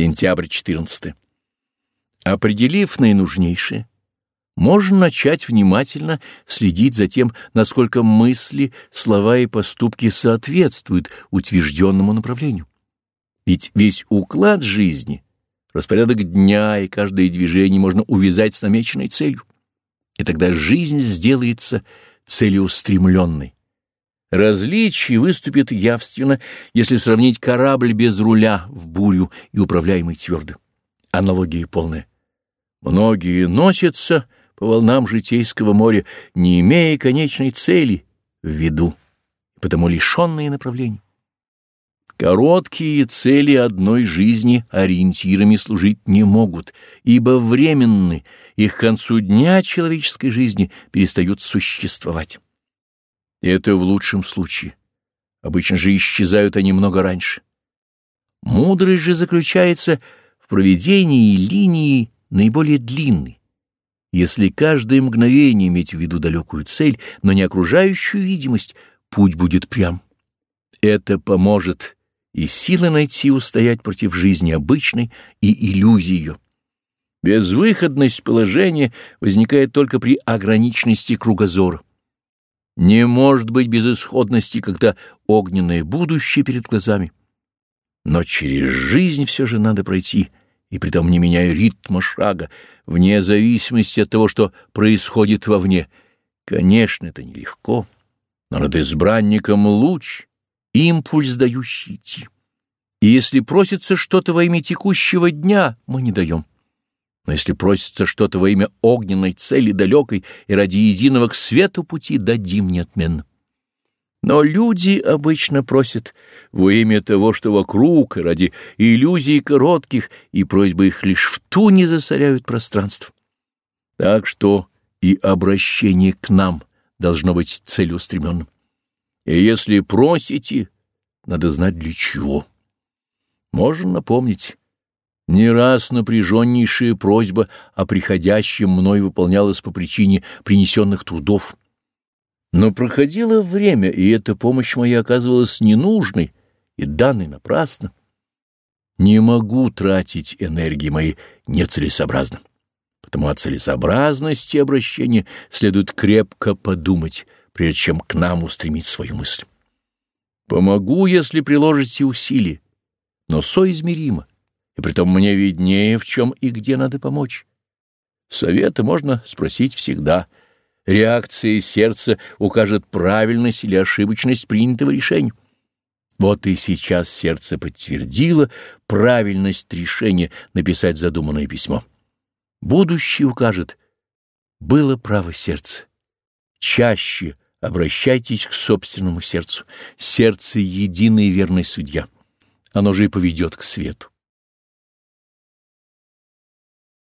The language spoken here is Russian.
Сентябрь 14. Определив наинужнейшее, можно начать внимательно следить за тем, насколько мысли, слова и поступки соответствуют утвержденному направлению. Ведь весь уклад жизни, распорядок дня и каждое движение можно увязать с намеченной целью. И тогда жизнь сделается целеустремленной. Различие выступит явственно, если сравнить корабль без руля в бурю и управляемый твердо. Аналогия полная. Многие носятся по волнам житейского моря, не имея конечной цели в виду, потому лишенные направлений. Короткие цели одной жизни ориентирами служить не могут, ибо временны, их к концу дня человеческой жизни перестают существовать. Это в лучшем случае. Обычно же исчезают они много раньше. Мудрость же заключается в проведении линии наиболее длинной. Если каждое мгновение иметь в виду далекую цель, но не окружающую видимость, путь будет прям. Это поможет и силы найти устоять против жизни обычной и иллюзии ее. Безвыходность положения возникает только при ограниченности кругозора. Не может быть безысходности, когда огненное будущее перед глазами. Но через жизнь все же надо пройти, и притом не меняя ритма шага, вне зависимости от того, что происходит вовне. Конечно, это нелегко, но над избранником луч, импульс дающий идти. И если просится что-то во имя текущего дня, мы не даем. Но если просится что-то во имя огненной цели далекой и ради единого к свету пути, дадим неотменно. Но люди обычно просят во имя того, что вокруг, и ради иллюзий коротких, и просьбы их лишь в ту не засоряют пространство. Так что и обращение к нам должно быть целеустремленным. И если просите, надо знать для чего. Можно напомнить, не раз напряженнейшая просьба о приходящем мной выполнялась по причине принесенных трудов. Но проходило время, и эта помощь моя оказывалась ненужной и данной напрасно. Не могу тратить энергии мои нецелесообразно. Потому о целесообразности обращения следует крепко подумать, прежде чем к нам устремить свою мысль. Помогу, если приложите усилия, но соизмеримо и притом мне виднее, в чем и где надо помочь. Совета можно спросить всегда. Реакция сердца укажет правильность или ошибочность принятого решения. Вот и сейчас сердце подтвердило правильность решения написать задуманное письмо. Будущее укажет. Было право сердца. Чаще обращайтесь к собственному сердцу. Сердце — единый верный судья. Оно же и поведет к свету.